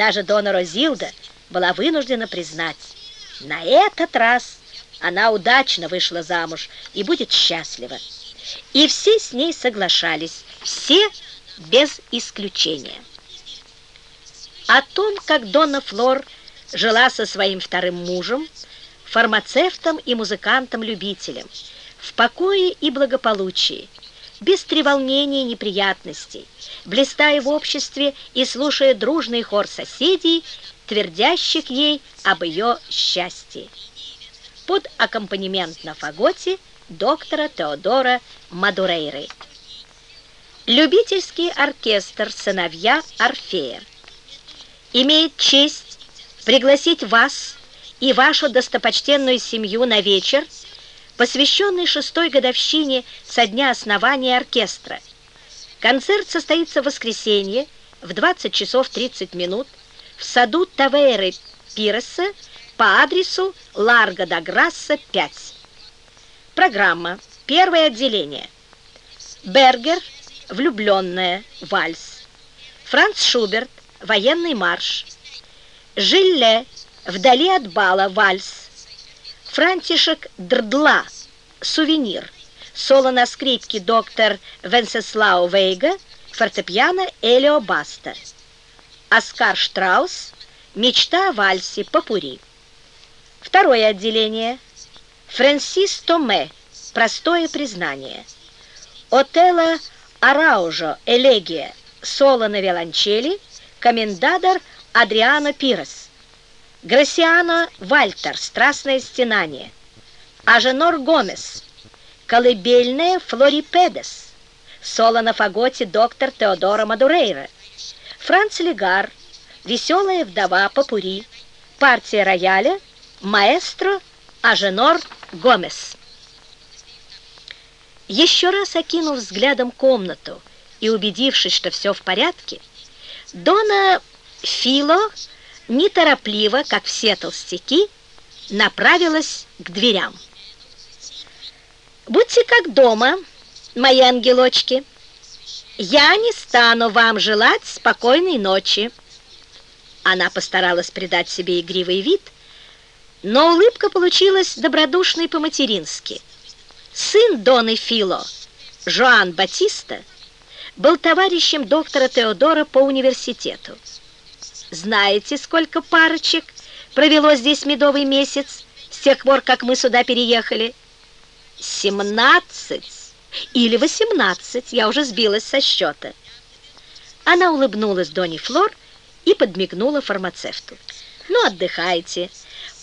Даже Дона Розилда была вынуждена признать, на этот раз она удачно вышла замуж и будет счастлива. И все с ней соглашались, все без исключения. О том, как Дона Флор жила со своим вторым мужем, фармацевтом и музыкантом-любителем, в покое и благополучии, без треволнений и неприятностей, блистая в обществе и слушая дружный хор соседей, твердящих ей об ее счастье. Под аккомпанемент на фаготе доктора Теодора Мадурейры. Любительский оркестр «Сыновья Орфея» имеет честь пригласить вас и вашу достопочтенную семью на вечер, посвященный шестой годовщине со дня основания оркестра. Концерт состоится в воскресенье в 20 часов 30 минут в саду Таверы Пиреса по адресу Ларго да Грасса, 5. Программа. Первое отделение. Бергер «Влюбленная. Вальс». Франц Шуберт «Военный марш». Жилле «Вдали от бала. Вальс». Франтишек Дрдла «Сувенир». Соло на скрипке доктор Венсеслау Вейга, фортепиано Элио Баста. Оскар Штраус «Мечта о вальсе. Попури». Второе отделение. Фрэнсис Томе «Простое признание». Отелло Араужо «Элегия». Соло на виолончели. Комендадор Адриано Пирос. Грасиано Вальтер «Страстное стенание». Аженор Гомес «Колыбельная Флорипедес». Соло на фаготе доктор Теодора Мадурейра. Франц Легар «Веселая вдова Папури». Партия рояля «Маэстро Аженор Гомес». Еще раз окинув взглядом комнату и убедившись, что все в порядке, Дона Фило неторопливо, как все толстяки, направилась к дверям. «Будьте как дома, мои ангелочки. Я не стану вам желать спокойной ночи». Она постаралась придать себе игривый вид, но улыбка получилась добродушной по-матерински – Сын Доны Фило, Жоан Батиста, был товарищем доктора Теодора по университету. Знаете, сколько парочек провело здесь медовый месяц с тех пор, как мы сюда переехали? 17 или 18, я уже сбилась со счета. Она улыбнулась Доне Флор и подмигнула фармацевту. Ну, отдыхайте.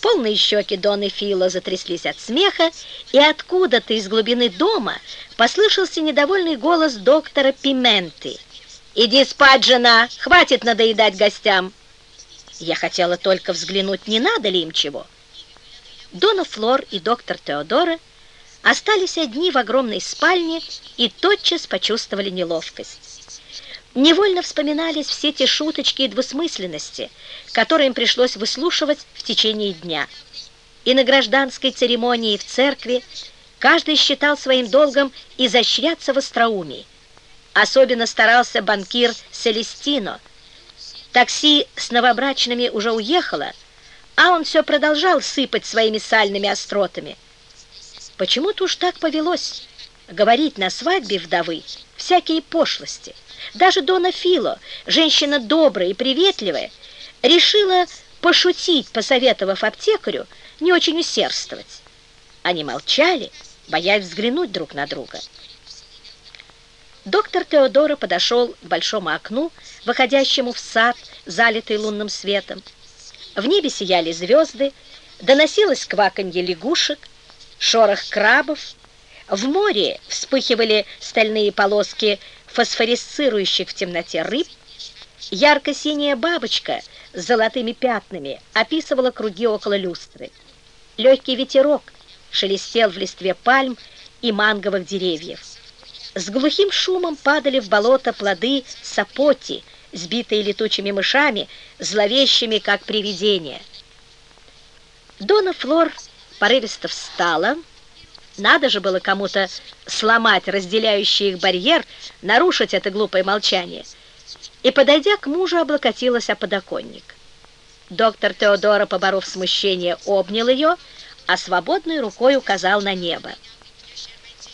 Полные щеки Доны Фила затряслись от смеха, и откуда-то из глубины дома послышался недовольный голос доктора Пименты. «Иди спать, жена! Хватит надоедать гостям!» Я хотела только взглянуть, не надо ли им чего. Дона Флор и доктор Теодора остались одни в огромной спальне и тотчас почувствовали неловкость. Невольно вспоминались все те шуточки и двусмысленности, которые им пришлось выслушивать в течение дня. И на гражданской церемонии в церкви каждый считал своим долгом изощряться в остроумии. Особенно старался банкир Селестино. Такси с новобрачными уже уехало, а он все продолжал сыпать своими сальными остротами. Почему-то уж так повелось говорить на свадьбе вдовы всякие пошлости – даже Дона Фило, женщина добрая и приветливая, решила пошутить, посоветовав аптекарю не очень усердствовать. Они молчали, боясь взглянуть друг на друга. Доктор Теодора подошел к большому окну, выходящему в сад, залитый лунным светом. В небе сияли звезды, доносилось кваканье лягушек, шорох крабов. В море вспыхивали стальные полоски фосфорисцирующих в темноте рыб, ярко-синяя бабочка с золотыми пятнами описывала круги около люстры. Легкий ветерок шелестел в листве пальм и манговых деревьев. С глухим шумом падали в болото плоды сапоти, сбитые летучими мышами, зловещими, как привидения. Дона Флор порывисто встала, надо же было кому-то сломать разделяющий их барьер, нарушить это глупое молчание. И подойдя к мужу, облокотилась о подоконник. Доктор Теодора, поборов смущение, обнял ее, а свободной рукой указал на небо.